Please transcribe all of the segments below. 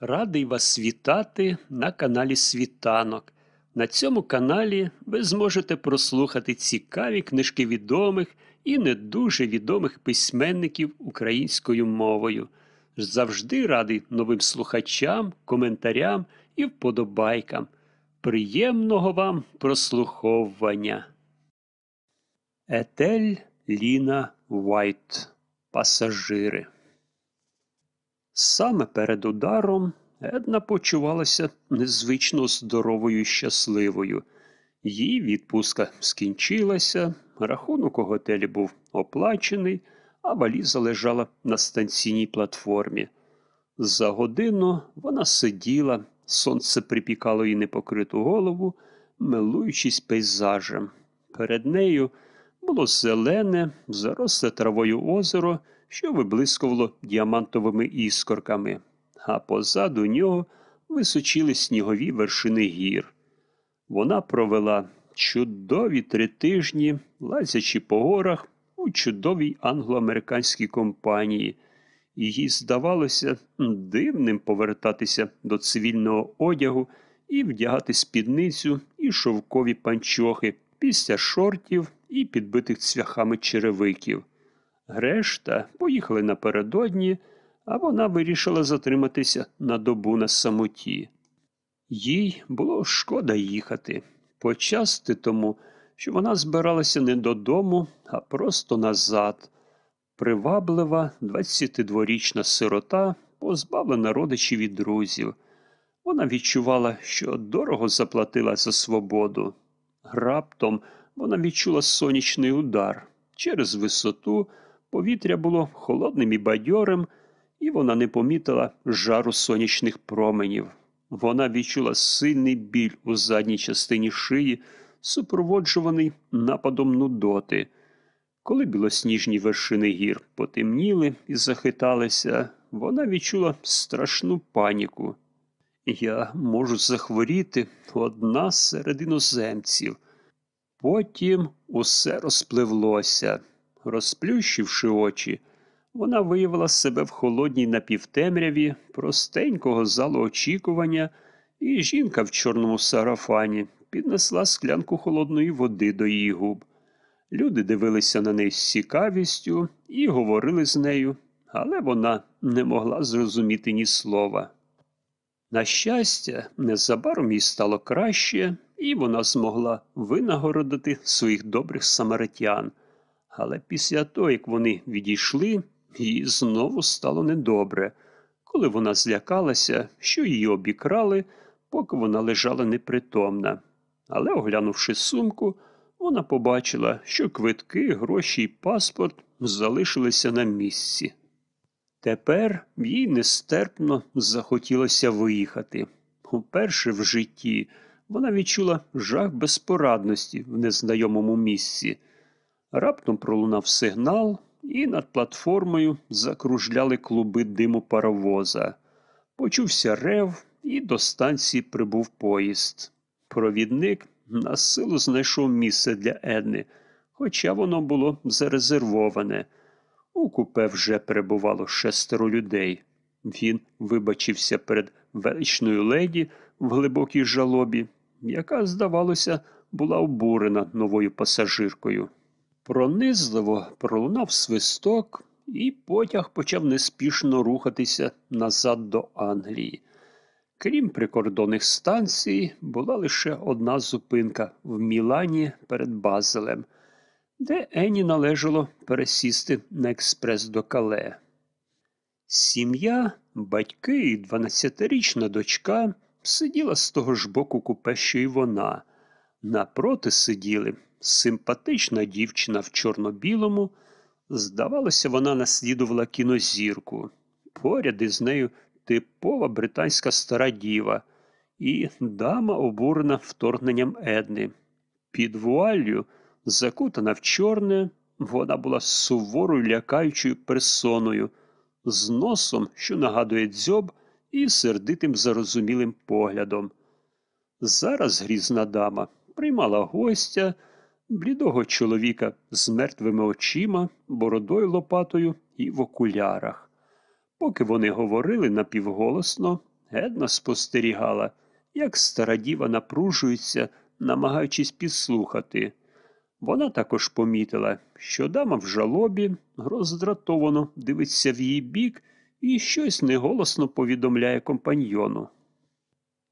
Радий вас вітати на каналі Світанок. На цьому каналі ви зможете прослухати цікаві книжки відомих і не дуже відомих письменників українською мовою. Завжди радий новим слухачам, коментарям і вподобайкам. Приємного вам прослуховування. Етель Ліна Вайт. Пасажири. Саме перед ударом Една почувалася незвично здоровою і щасливою. Її відпустка скінчилася, рахунок у готелі був оплачений, а валіза лежала на станційній платформі. За годину вона сиділа, сонце припікало їй непокриту голову, милуючись пейзажем. Перед нею було зелене, заросле травою озеро, що виблискувало діамантовими іскорками, а позаду нього височили снігові вершини гір. Вона провела чудові три тижні, лазячи по горах у чудовій англо-американській компанії. Їй здавалося дивним повертатися до цивільного одягу і вдягати спідницю і шовкові панчохи після шортів і підбитих цвяхами черевиків. Решта поїхали напередодні, а вона вирішила затриматися на добу на самоті. Їй було шкода їхати, почасти тому, що вона збиралася не додому, а просто назад. Приваблива 22-річна сирота, позбавлена родичів і друзів. Вона відчувала, що дорого заплатила за свободу. Раптом вона відчула сонячний удар. Через висоту повітря було холодним і бадьорим, і вона не помітила жару сонячних променів. Вона відчула сильний біль у задній частині шиї, супроводжуваний нападом нудоти. Коли білосніжні вершини гір потемніли і захиталися, вона відчула страшну паніку. Я можу захворіти одна серед іноземців. Потім усе розпливлося. Розплющивши очі, вона виявила себе в холодній напівтемряві, простенького залу очікування, і жінка в чорному сарафані піднесла склянку холодної води до її губ. Люди дивилися на неї з цікавістю і говорили з нею, але вона не могла зрозуміти ні слова. На щастя, незабаром їй стало краще, і вона змогла винагородити своїх добрих самаритян. Але після того, як вони відійшли, їй знову стало недобре, коли вона злякалася, що її обікрали, поки вона лежала непритомна. Але, оглянувши сумку, вона побачила, що квитки, гроші і паспорт залишилися на місці. Тепер їй нестерпно захотілося виїхати. Уперше в житті вона відчула жах безпорадності в незнайомому місці. Раптом пролунав сигнал, і над платформою закружляли клуби диму паровоза. Почувся рев, і до станції прибув поїзд. Провідник на силу знайшов місце для Едни, хоча воно було зарезервоване. У купе вже перебувало шестеро людей. Він вибачився перед величною леді в глибокій жалобі, яка, здавалося, була обурена новою пасажиркою. Пронизливо пролунав свисток, і потяг почав неспішно рухатися назад до Англії. Крім прикордонних станцій, була лише одна зупинка в Мілані перед Базелем, де Ені належало пересісти на експрес до Кале. Сім'я, батьки і 12-річна дочка сиділа з того ж боку купе, що й вона. Напроти сиділи симпатична дівчина в чорно-білому. Здавалося, вона наслідувала кінозірку. Поряд із нею типова британська стара діва і дама, обурена вторгненням Едни. Під вуаллю, закутана в чорне, вона була суворою лякаючою персоною, з носом, що нагадує дзьоб, і сердитим зарозумілим поглядом. Зараз грізна дама приймала гостя, блідого чоловіка з мертвими очима, бородою лопатою і в окулярах. Поки вони говорили напівголосно, Една спостерігала, як стара діва напружується, намагаючись підслухати. Вона також помітила, що дама в жалобі роздратовано дивиться в її бік і щось неголосно повідомляє компаньйону.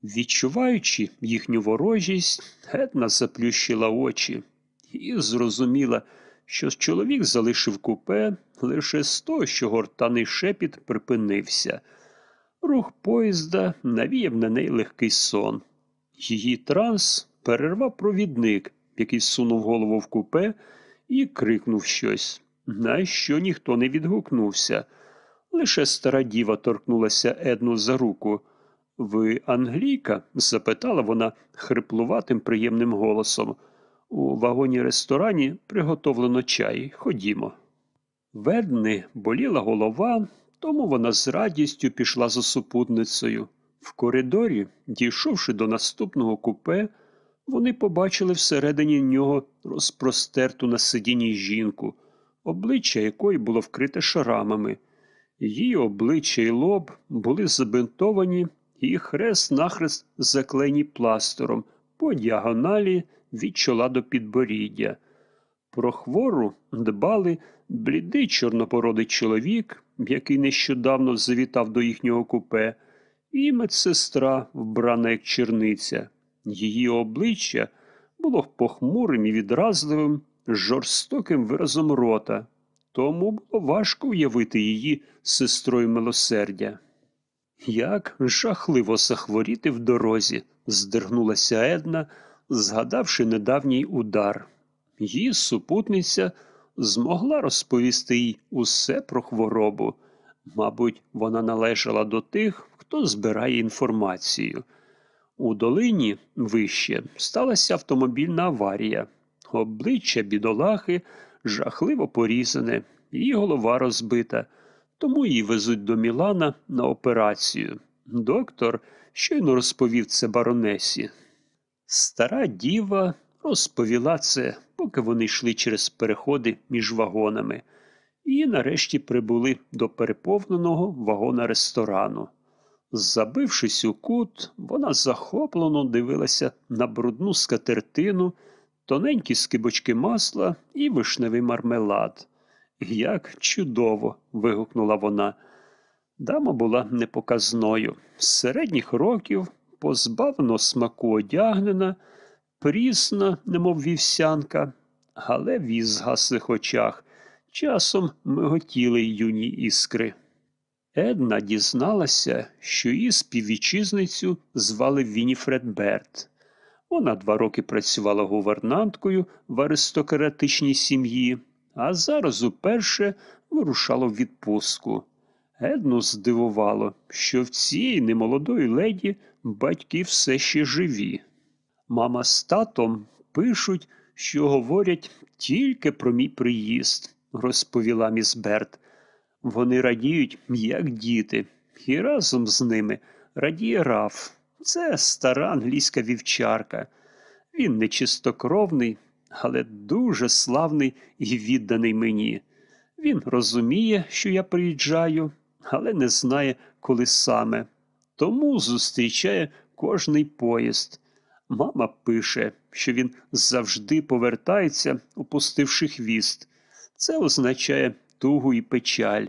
Відчуваючи їхню ворожість, Етна заплющила очі і зрозуміла, що чоловік залишив купе лише з того, що гортаний шепіт припинився. Рух поїзда навіяв на неї легкий сон. Її транс перервав провідник, який сунув голову в купе і крикнув щось, на що ніхто не відгукнувся. Лише стара діва торкнулася Едну за руку. Ви англійка? запитала вона хриплуватим приємним голосом. У вагоні ресторані приготовлено чай. Ходімо. Ведни боліла голова, тому вона з радістю пішла за супутницею. В коридорі, дійшовши до наступного купе, вони побачили всередині нього розпростерту на сидінні жінку, обличчя якої було вкрите шрамами. Її обличчя й лоб були забинтовані і хрест-нахрест заклені пластером по діагоналі від чола до підборіддя. Про хвору дбали блідий чорнопородий чоловік, який нещодавно завітав до їхнього купе, і медсестра, вбрана як черниця. Її обличчя було похмурим і відразливим, жорстоким виразом рота, тому було важко уявити її сестрою милосердя. Як жахливо захворіти в дорозі, здергнулася Една, згадавши недавній удар. Її супутниця змогла розповісти їй усе про хворобу. Мабуть, вона належала до тих, хто збирає інформацію. У долині вище сталася автомобільна аварія. Обличчя бідолахи жахливо порізане, її голова розбита, тому її везуть до Мілана на операцію. Доктор щойно розповів це баронесі. Стара діва розповіла це, поки вони йшли через переходи між вагонами, і нарешті прибули до переповненого вагона ресторану. Забившись у кут, вона захоплено дивилася на брудну скатертину, тоненькі скибочки масла і вишневий мармелад. Як чудово! вигукнула вона. Дама була непоказною, з середніх років, позбавлено смаку одягнена, прісна, немов вівсянка, але в її очах часом миготіли юні іскри. Една дізналася, що її співвітчизницю звали Вініфред Берт. Вона два роки працювала гувернанткою в аристократичній сім'ї, а зараз уперше вирушала в відпустку. Едну здивувало, що в цієї немолодої леді батьки все ще живі. Мама з татом пишуть, що говорять тільки про мій приїзд, розповіла міс Берт. Вони радіють, як діти, і разом з ними радіє Раф. Це стара англійська вівчарка. Він не чистокровний, але дуже славний і відданий мені. Він розуміє, що я приїжджаю, але не знає, коли саме. Тому зустрічає кожний поїзд. Мама пише, що він завжди повертається, опустивши хвіст. Це означає тугу і печаль.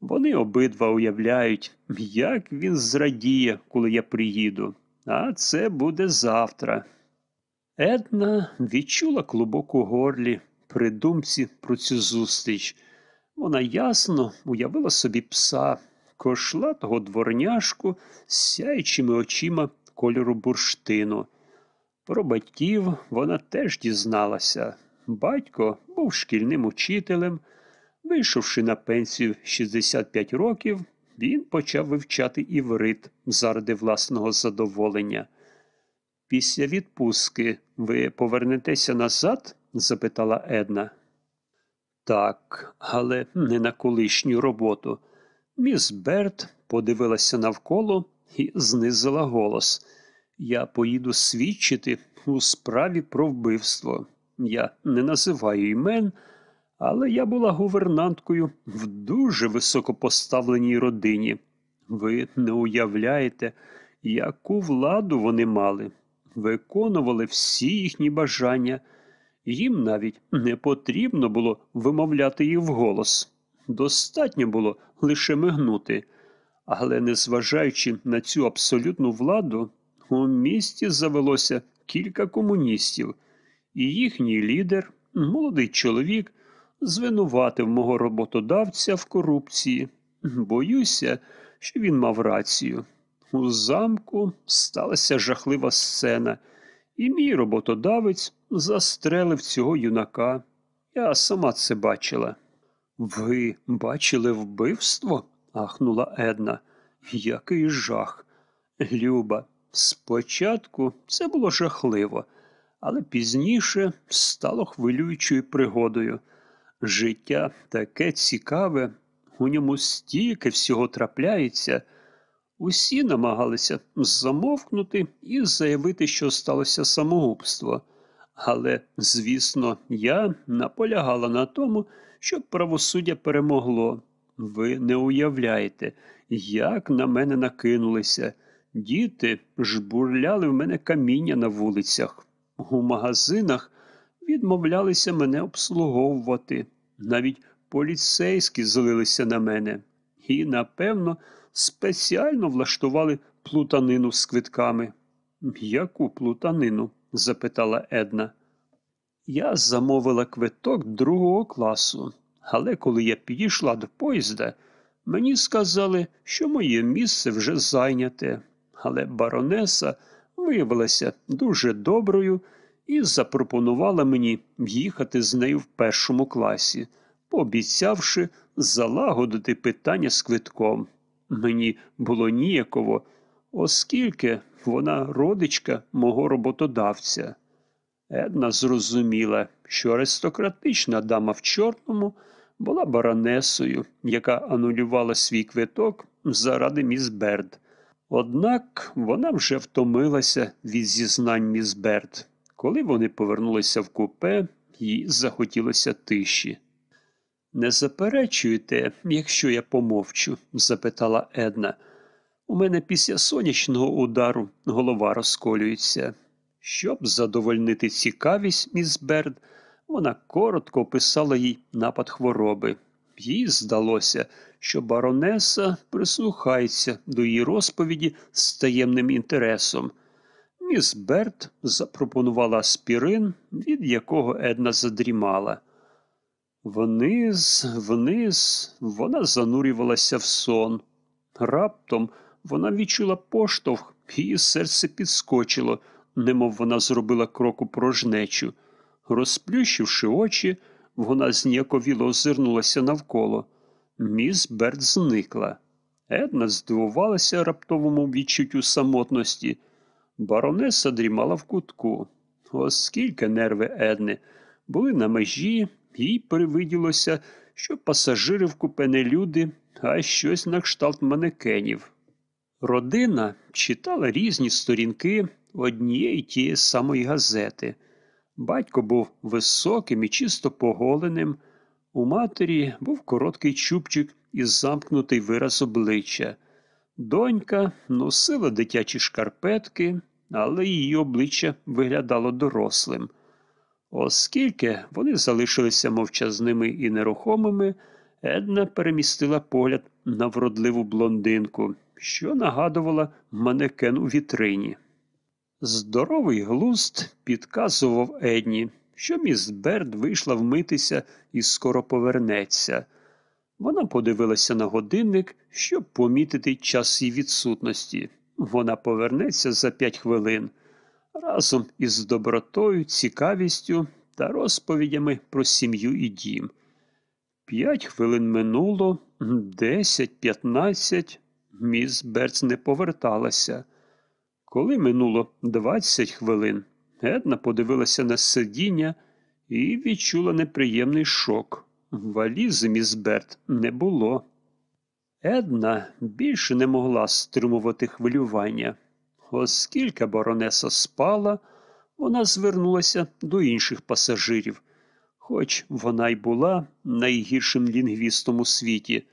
Вони обидва уявляють, як він зрадіє, коли я приїду, а це буде завтра. Една відчула клубок у горлі при думці про цю зустріч. Вона ясно уявила собі пса, кошлатого дворняшку з сяючими очима кольору бурштину. Про батьків вона теж дізналася. Батько був шкільним учителем. Вийшовши на пенсію 65 років, він почав вивчати іврит заради власного задоволення. Після відпустки ви повернетеся назад? запитала Една. Так, але не на колишню роботу. Міс Берт подивилася навколо і знизила голос. Я поїду свідчити у справі про вбивство. Я не називаю імен, але я була гувернанткою в дуже високопоставленій родині. Ви не уявляєте, яку владу вони мали, виконували всі їхні бажання. Їм навіть не потрібно було вимовляти їх вголос. Достатньо було лише мигнути. Але, незважаючи на цю абсолютну владу, у місті завелося кілька комуністів, і їхній лідер, молодий чоловік, звинуватив мого роботодавця в корупції. Боюся, що він мав рацію. У замку сталася жахлива сцена, і мій роботодавець застрелив цього юнака. Я сама це бачила. Ви бачили вбивство? ахнула Една. Який жах. Люба, спочатку це було жахливо, але пізніше стало хвилюючою пригодою. Життя таке цікаве, у ньому стільки всього трапляється. Усі намагалися замовкнути і заявити, що сталося самогубство. Але, звісно, я наполягала на тому, щоб правосуддя перемогло. Ви не уявляєте, як на мене накинулися. Діти жбурляли в мене каміння на вулицях. У магазинах відмовлялися мене обслуговувати. Навіть поліцейські злилися на мене і, напевно, спеціально влаштували плутанину з квитками. Яку плутанину? Запитала Една. Я замовила квиток другого класу, але коли я підійшла до поїзда, мені сказали, що моє місце вже зайняте. Але баронеса виявилася дуже доброю і запропонувала мені їхати з нею в першому класі, пообіцявши залагодити питання з квитком. Мені було ніяково, оскільки вона родичка мого роботодавця. Една зрозуміла, що аристократична дама в чорному була баронесою, яка анулювала свій квиток заради міс Берд. Однак вона вже втомилася від зізнань міс Берд. Коли вони повернулися в купе, їй захотілося тиші. Не заперечуєте, якщо я помовчу? запитала Една. У мене після сонячного удару голова розколюється. Щоб задовольнити цікавість, міс Берд, вона коротко описала їй напад хвороби. Їй здалося, що баронеса прислухається до її розповіді з таємним інтересом. Міс Берт запропонувала аспірин, від якого Една задрімала. Вниз, вниз, вона занурювалася в сон. Раптом вона відчула поштовх, її серце підскочило, немов вона зробила кроку порожнечу. Розплющивши очі, вона зніяковіло озирнулася навколо. Міс Берт зникла. Една здивувалася раптовому відчуттю самотності. Баронеса дрімала в кутку. Оскільки нерви Едни були на межі, їй привиділося, що пасажири в купе не люди, а щось на кшталт манекенів. Родина читала різні сторінки однієї тієї самої газети. Батько був високим і чисто поголеним. У матері був короткий чубчик і замкнутий вираз обличчя. Донька носила дитячі шкарпетки, але її обличчя виглядало дорослим. Оскільки вони залишилися мовчазними і нерухомими, Една перемістила погляд на вродливу блондинку, що нагадувала манекен у вітрині. Здоровий глуст підказував Едні, що міс Берд вийшла вмитися і скоро повернеться. Вона подивилася на годинник, щоб помітити час її відсутності. Вона повернеться за п'ять хвилин разом із добротою, цікавістю та розповідями про сім'ю і дім. П'ять хвилин минуло, десять, п'ятнадцять. Міс Берц не поверталася. Коли минуло двадцять хвилин, Една подивилася на сидіння і відчула неприємний шок. Валізи міс Берт не було. Една більше не могла стримувати хвилювання. Оскільки баронеса спала, вона звернулася до інших пасажирів, хоч вона й була найгіршим лінгвістом у світі.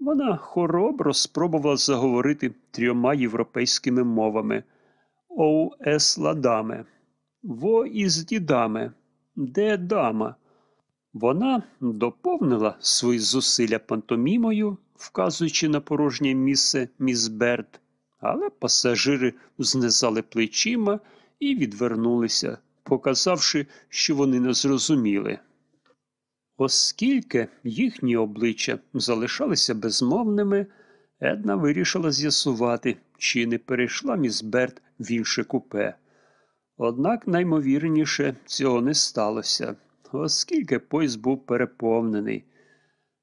Вона хоробро спробувала заговорити трьома європейськими мовами Оу ес ладаме, во із дідаме, де дама. Вона доповнила свої зусилля пантомімою, вказуючи на порожнє місце міс Берт, але пасажири знизали плечима і відвернулися, показавши, що вони не зрозуміли. Оскільки їхні обличчя залишалися безмовними, Една вирішила з'ясувати, чи не перейшла міс Берт в інше купе. Однак наймовірніше цього не сталося, оскільки поїзд був переповнений.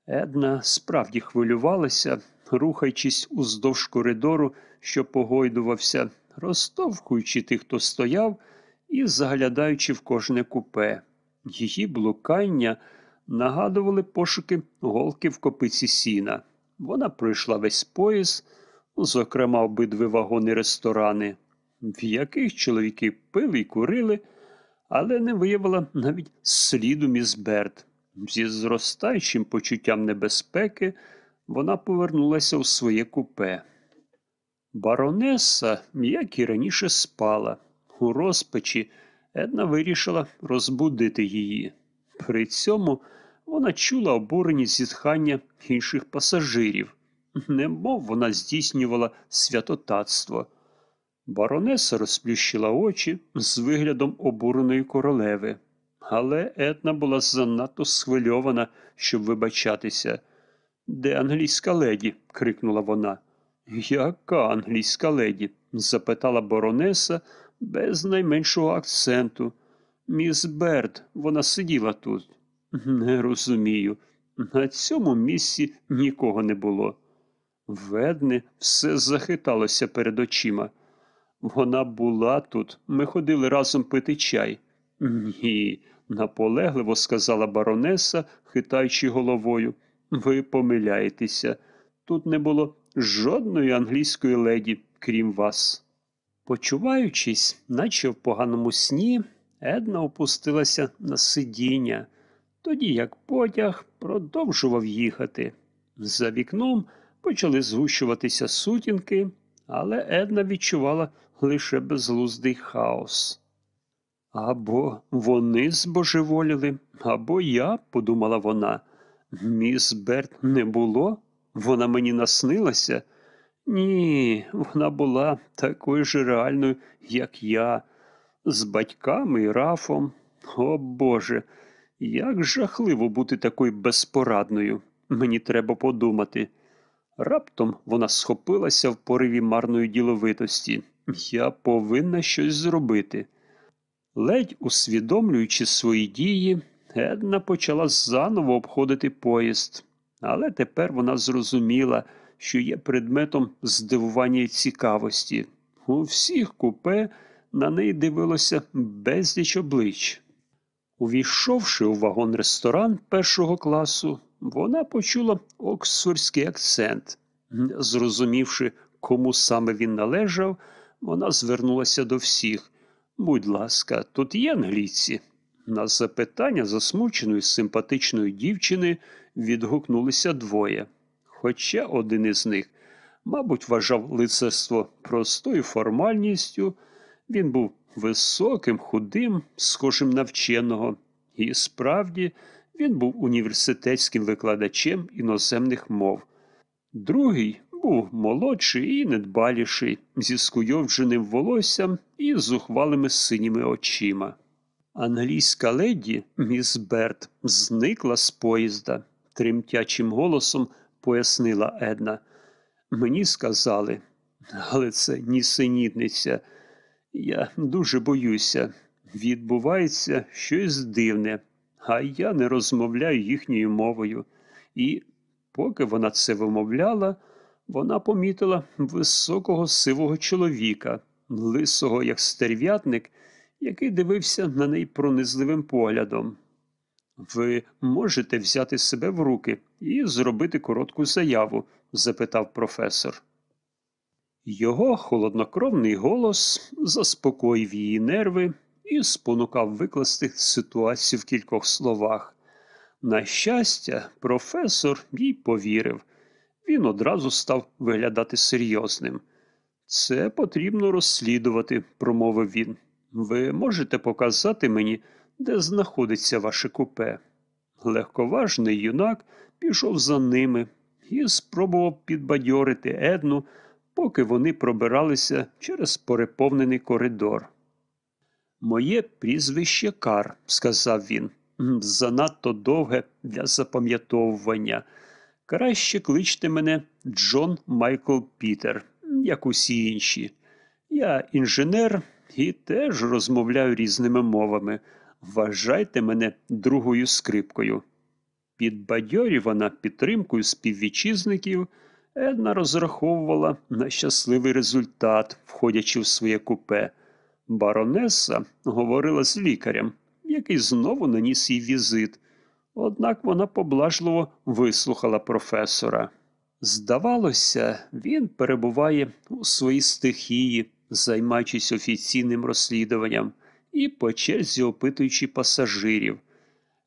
Една справді хвилювалася, рухаючись уздовж коридору, що погойдувався, розтовхуючи тих, хто стояв, і заглядаючи в кожне купе. Її блукання нагадували пошуки голки в копиці сіна. Вона пройшла весь поїзд, зокрема обидві вагони ресторани, в яких чоловіки пили й курили, але не виявила навіть сліду міс Берт. Зі зростаючим почуттям небезпеки вона повернулася у своє купе. Баронеса, як і раніше, спала. У розпачі Една вирішила розбудити її. При цьому вона чула обурені зітхання інших пасажирів, немов вона здійснювала святотатство. Баронеса розплющила очі з виглядом обуреної королеви, але Етна була занадто схвильована, щоб вибачатися. Де англійська леді? крикнула вона. Яка англійська леді? запитала баронеса без найменшого акценту. Міс Берт, вона сиділа тут. Не розумію. На цьому місці нікого не було. Ведне все захиталося перед очима. Вона була тут, ми ходили разом пити чай. Ні, наполегливо сказала баронеса, хитаючи головою. Ви помиляєтеся. Тут не було жодної англійської леді, крім вас. Почуваючись, наче в поганому сні, Една опустилася на сидіння тоді як потяг продовжував їхати. За вікном почали згущуватися сутінки, але Една відчувала лише безглуздий хаос. Або вони збожеволіли, або я, подумала вона. Міс Берт не було, вона мені наснилася. Ні, вона була такою ж реальною, як я, з батьками і рафом. О Боже, як жахливо бути такою безпорадною. Мені треба подумати. Раптом вона схопилася в пориві марної діловитості. Я повинна щось зробити. Ледь усвідомлюючи свої дії, Една почала заново обходити поїзд, але тепер вона зрозуміла, що є предметом здивування і цікавості. У всіх купе на неї дивилося безліч облич. Увійшовши у вагон ресторан першого класу, вона почула оксфордський акцент. Зрозумівши, кому саме він належав, вона звернулася до всіх. Будь ласка, тут є англійці. На запитання засмученої симпатичної дівчини відгукнулися двоє. Хоча один із них, мабуть, вважав лицарство простою формальністю, він був високим, худим, схожим на вченого, і справді він був університетським викладачем іноземних мов. Другий був молодший і недбаліший, зі скуйовдженим волоссям і зухвалими синіми очима. Англійська леді, міс Берт, зникла з поїзда, тремтячим голосом пояснила Една. Мені сказали, але це нісенітниця. Я дуже боюся. Відбувається щось дивне, а я не розмовляю їхньою мовою. І, поки вона це вимовляла, вона помітила високого сивого чоловіка, лисого, як стерв'ятник, який дивився на неї пронизливим поглядом. Ви можете взяти себе в руки і зробити коротку заяву? запитав професор. Його холоднокровний голос заспокоїв її нерви і спонукав викласти ситуацію в кількох словах. На щастя, професор їй повірив. Він одразу став виглядати серйозним. Це потрібно розслідувати, промовив він. Ви можете показати мені, де знаходиться ваше купе. Легковажний юнак пішов за ними і спробував підбадьорити Едну, поки вони пробиралися через переповнений коридор. Моє прізвище Кар, сказав він, занадто довге для запам'ятовування. Краще кличте мене Джон Майкл Пітер, як усі інші. Я інженер і теж розмовляю різними мовами. Вважайте мене другою скрипкою. Підбадьорювана підтримкою співвітчизників, Една розраховувала на щасливий результат, входячи в своє купе. Баронеса говорила з лікарем, який знову наніс їй візит. Однак вона поблажливо вислухала професора. Здавалося, він перебуває у своїй стихії, займаючись офіційним розслідуванням і по черзі опитуючи пасажирів.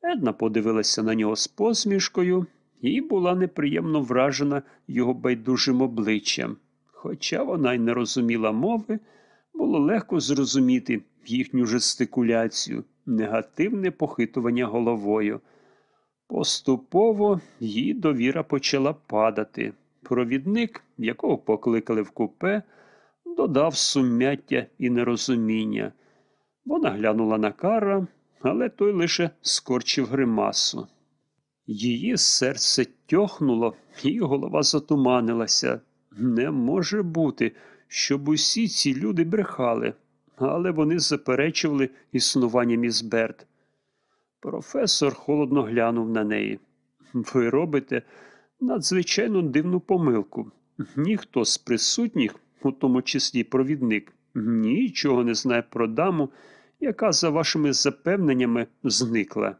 Една подивилася на нього з посмішкою і була неприємно вражена його байдужим обличчям. Хоча вона й не розуміла мови, було легко зрозуміти їхню жестикуляцію, негативне похитування головою. Поступово її довіра почала падати. Провідник, якого покликали в купе, додав сум'яття і нерозуміння. Вона глянула на кара, але той лише скорчив гримасу. Її серце тьохнуло, і голова затуманилася. Не може бути, щоб усі ці люди брехали, але вони заперечували існування міс Берт. Професор холодно глянув на неї. Ви робите надзвичайно дивну помилку. Ніхто з присутніх, у тому числі провідник, нічого не знає про даму, яка, за вашими запевненнями, зникла.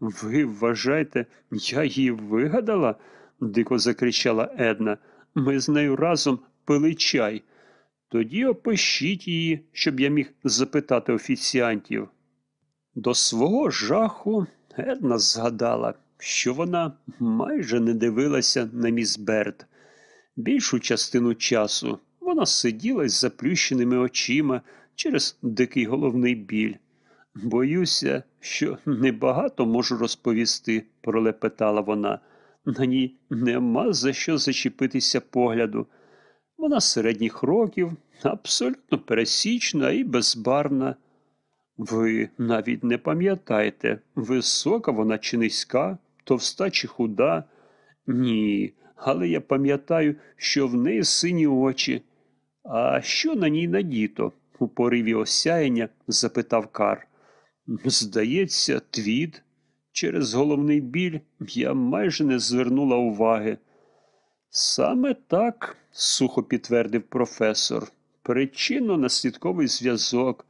Ви вважаєте, я її вигадала? дико закричала Една. Ми з нею разом пили чай. Тоді опишіть її, щоб я міг запитати офіціантів. До свого жаху Една згадала, що вона майже не дивилася на міс Берт. Більшу частину часу вона сиділа з заплющеними очима через дикий головний біль. Боюся, що небагато можу розповісти, пролепетала вона. На ній нема за що зачепитися погляду. Вона середніх років, абсолютно пересічна і безбарна. Ви навіть не пам'ятаєте, висока вона чи низька, товста чи худа? Ні, але я пам'ятаю, що в неї сині очі. А що на ній надіто? у пориві осяяння запитав Кар. Здається, твід. Через головний біль я майже не звернула уваги. Саме так, сухо підтвердив професор, причинно наслідковий зв'язок.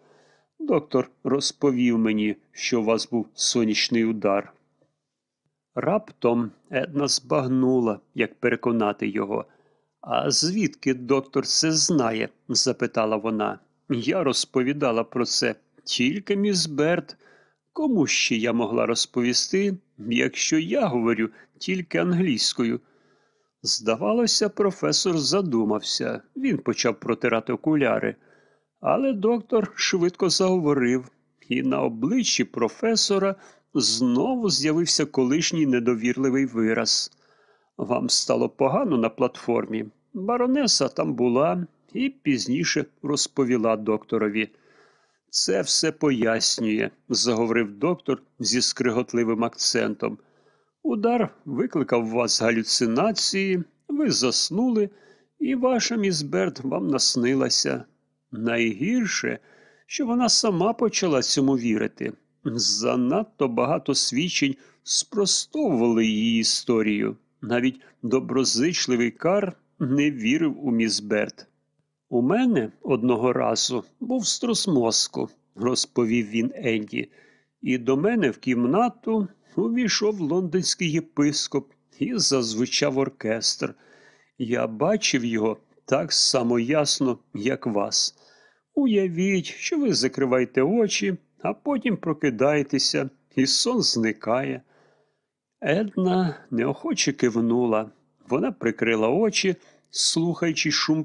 Доктор розповів мені, що у вас був сонячний удар. Раптом Една збагнула, як переконати його. А звідки доктор це знає? запитала вона. Я розповідала про це тільки міс Берт. Кому ще я могла розповісти, якщо я говорю тільки англійською? Здавалося, професор задумався. Він почав протирати окуляри. Але доктор швидко заговорив, і на обличчі професора знову з'явився колишній недовірливий вираз. Вам стало погано на платформі. Баронеса там була і пізніше розповіла докторові. Це все пояснює, заговорив доктор зі скриготливим акцентом. Удар викликав у вас галюцинації, ви заснули, і ваша міс Берт вам наснилася. Найгірше, що вона сама почала цьому вірити. Занадто багато свідчень спростовували її історію. Навіть доброзичливий кар не вірив у міс Берт. У мене одного разу був струс мозку, розповів він Енді, і до мене в кімнату увійшов лондонський єпископ і зазвучав оркестр. Я бачив його так само ясно, як вас. Уявіть, що ви закриваєте очі, а потім прокидаєтеся, і сон зникає. Една неохоче кивнула. Вона прикрила очі, слухаючи шум